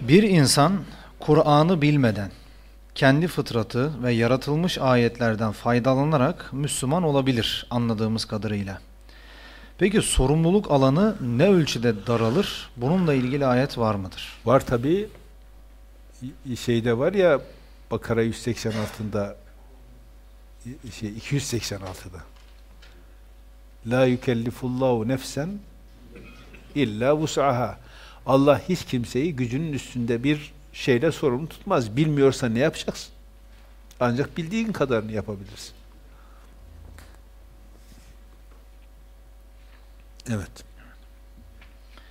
Bir insan Kur'an'ı bilmeden kendi fıtratı ve yaratılmış ayetlerden faydalanarak Müslüman olabilir anladığımız kadarıyla. Peki sorumluluk alanı ne ölçüde daralır? Bununla ilgili ayet var mıdır? Var tabi şeyde var ya Bakara 186'da şey 286'da La yükellifullahu nefsen illa vus'aha Allah hiç kimseyi gücünün üstünde bir şeyle sorumlu tutmaz. Bilmiyorsa ne yapacaksın? Ancak bildiğin kadarını yapabilirsin. Evet.